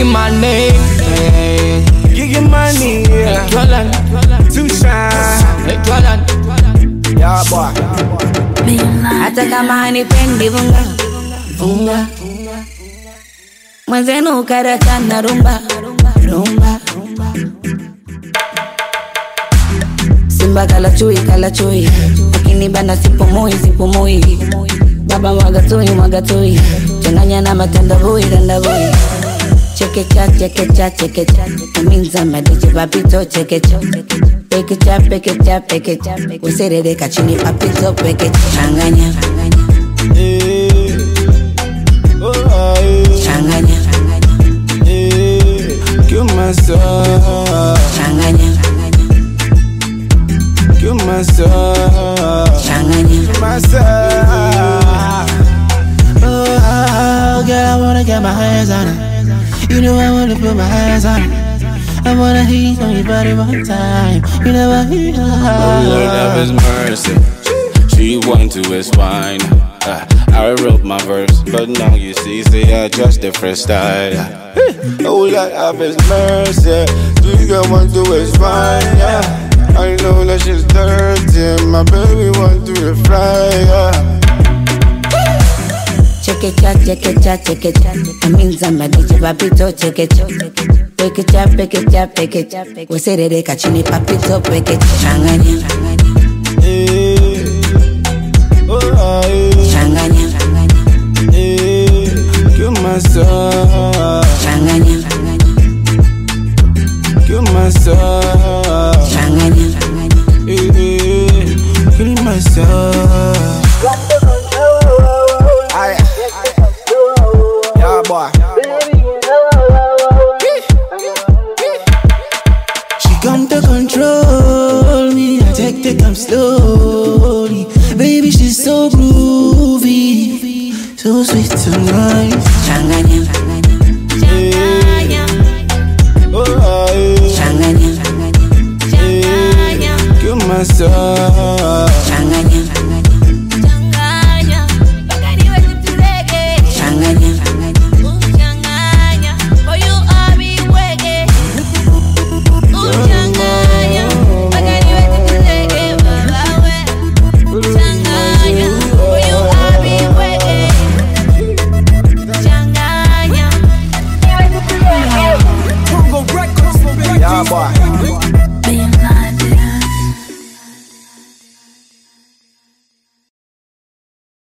Gigi money, hey. Gigi money, yeah. Dwelling, Too shy. hey, Jordan, Yeah, boy. hata kama hanipendi vunga. Vunga. Mwenzenu karata na rumba. Rumba. Simba kala chui kala chui lakini bana sipumui sipumui. Baba mwagatui mwagatui changanya na matandavui tandavui chekecha chekecha chekecha kaminza madije papito chekecha pekecha pekecha pekecha userereka chini papito pekecha changanya Eh. Oh, eh. changanya Eh. Kill myself. changanya Kill myself. changanya Myself. Oh, girl, I wanna get my hands on it. You know I wanna put my hands on. I wanna heat on your body one time. You know I heat Oh Lord have His mercy. She want to is fine. Uh, I wrote my verse, but now you see, say I just different style. Oh, Lord have His mercy. Girl want to is fine, yeah. I know that she's dirty. My baby want to refry, yeah. Chekecha chekecha chekecha kaminza madije papito chekecha pekecha pekecha pekecha userereka chini papito pekecha changanya Eh. Changanya Eh. Myself. changanya myself. changanya Eh, boy. She come to control me. I take the come slowly. Baby, she's so groovy. So sweet tonight. changanya Oh, eh. changanya Eh. Kill myself.